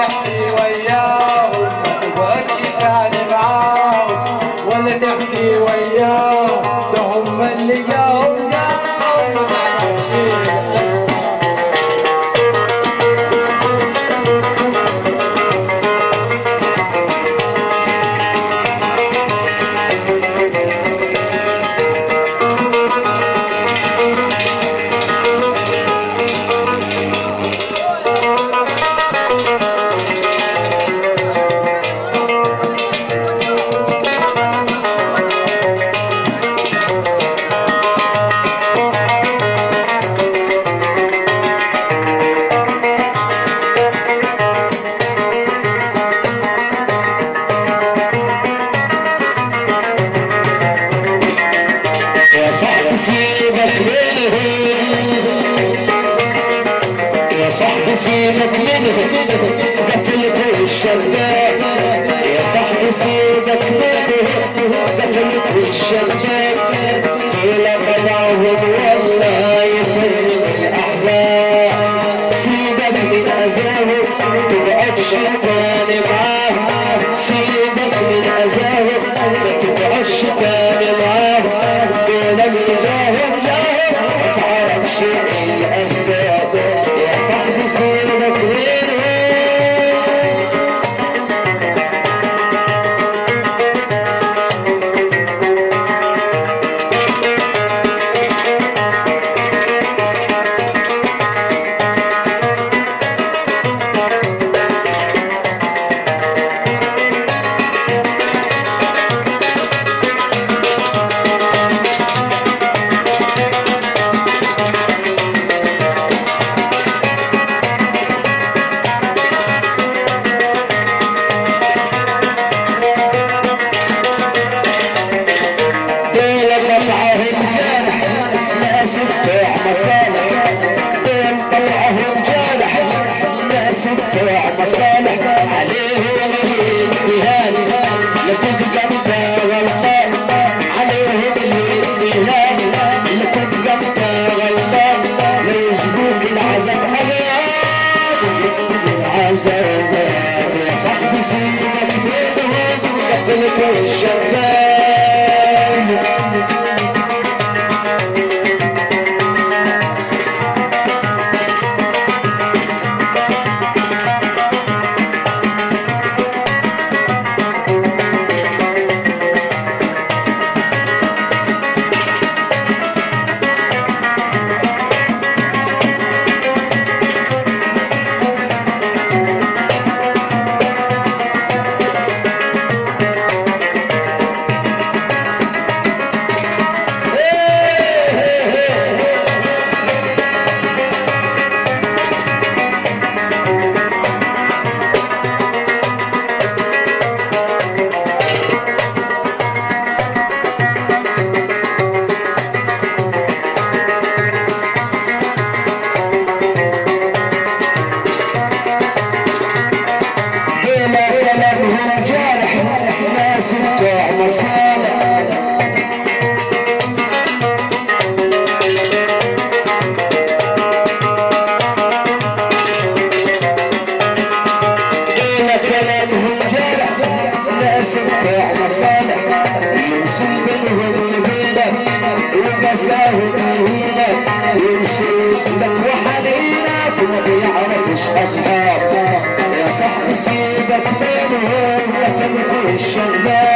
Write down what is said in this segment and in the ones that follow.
تحكي وياهم ما تبغى تتعالي معاهم ولا تحكي وياهم Michigan. نسيبك بينهم لكن في الشلال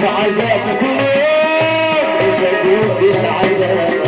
في عذاب كل يوم في العذاب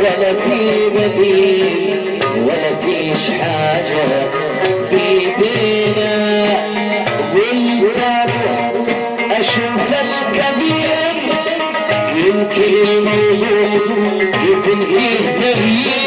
ولا في بديل ولا فيش حاجة بيدينا نقدر أشوف الكبير يمكن الموضوع يكون فيه تغيير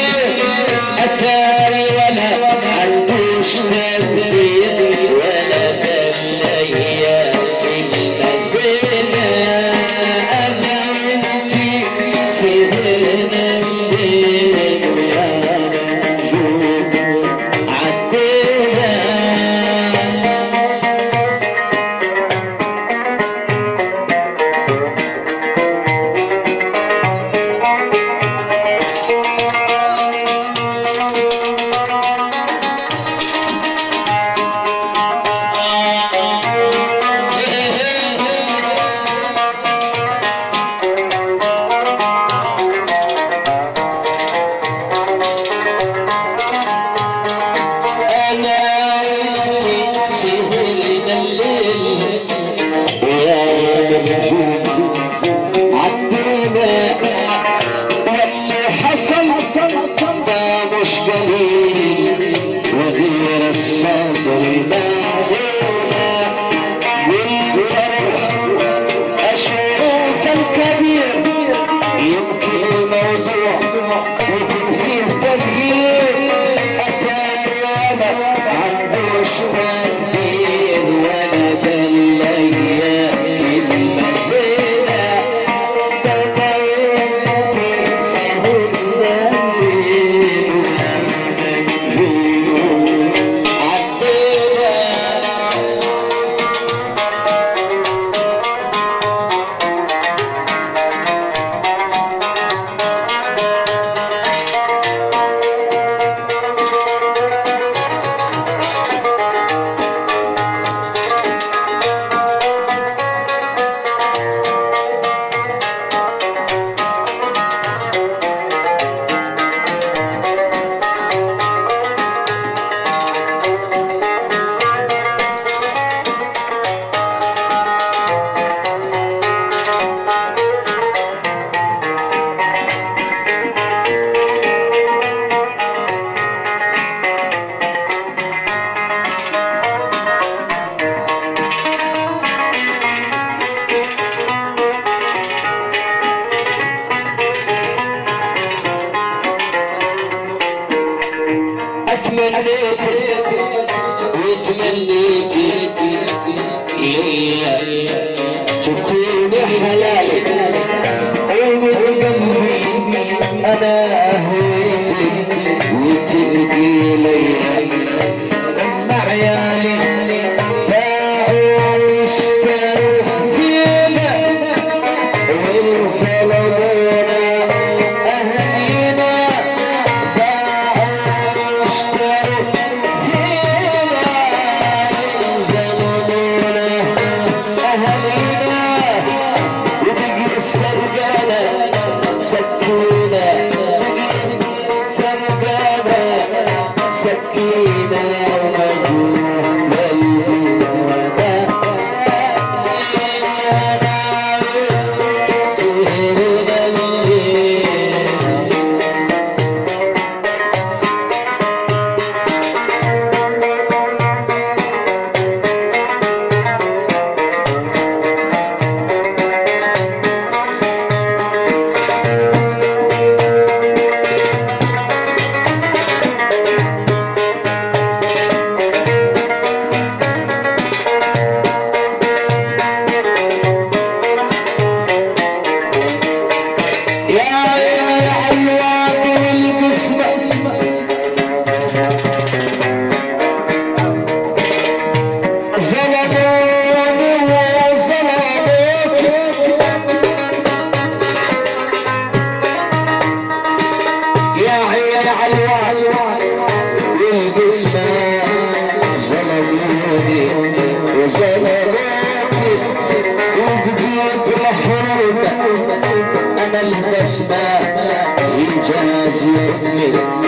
Yeah.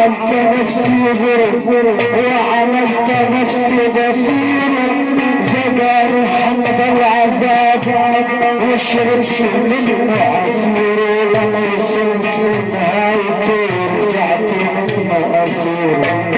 عملت نفسي غير وعملت نفسي بصير زجر حمد العذاب وشربت منه عصير ولما وصلت لنهايته رجعت منه أسير